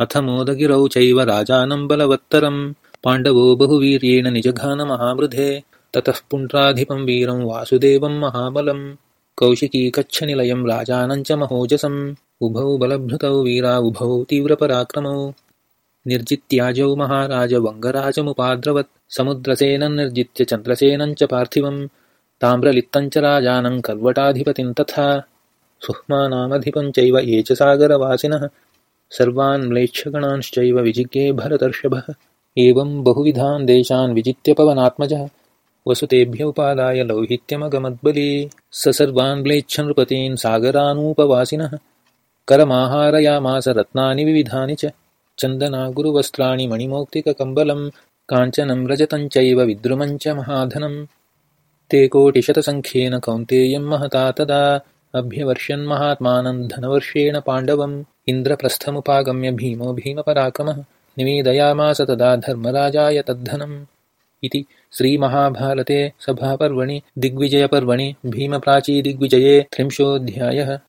अथ मोदगिरौ चैव राजानं बलवत्तरं। पाण्डवो बहुवीर्येण निजघानमहामृधे ततः पुण्ड्राधिपं वीरं वासुदेवं महाबलं कौशिकीकच्छनिलयं राजानञ्च महोजसम्। उभौ बलभृतौ वीरा उभौ तीव्रपराक्रमौ। निर्जित्याजौ महाराजवङ्गराजमुपाद्रवत् समुद्रसेनं निर्जित्य चन्द्रसेनञ्च पार्थिवं ताम्रलिप्तञ्च राजानं कर्वटाधिपतिं तथा। सुह्मानामधिपं चैव ये च सागरवासिनः सर्वान् म्लेच्छगणांश्चैव विजिज्ञे भरतर्षभः। एवं बहुविधान् देशान् विजित्य पवनात्मजः। वसुतेभ्य उपादाय लौहित्यमगमद्बली। स सर्वान् म्लेच्छनृपतीन् सागरानूपवासिनः। करमाहारयामास रत्नानि विविधानि च। चन्दनागुरुवस्त्राणि मणिमौक्तिककम्बलं काञ्चनं रजतञ्चैव विद्रुमञ्च महाधनं ते कोटिशतसङ्ख्येन कौन्तेयं महता तदा। अभ्यवर्षन्महात्मानं धनवर्षेण पाण्डवम् इन्द्रप्रस्थमुपागम्य भीमो भीमपराक्रमः। निवेदयामास तदा धर्मराजाय तद्धनम्। इति श्रीमहाभारते सभापर्वणि दिग्विजयपर्वणि भीमप्राचीदिग्विजये त्रिंशोऽध्यायः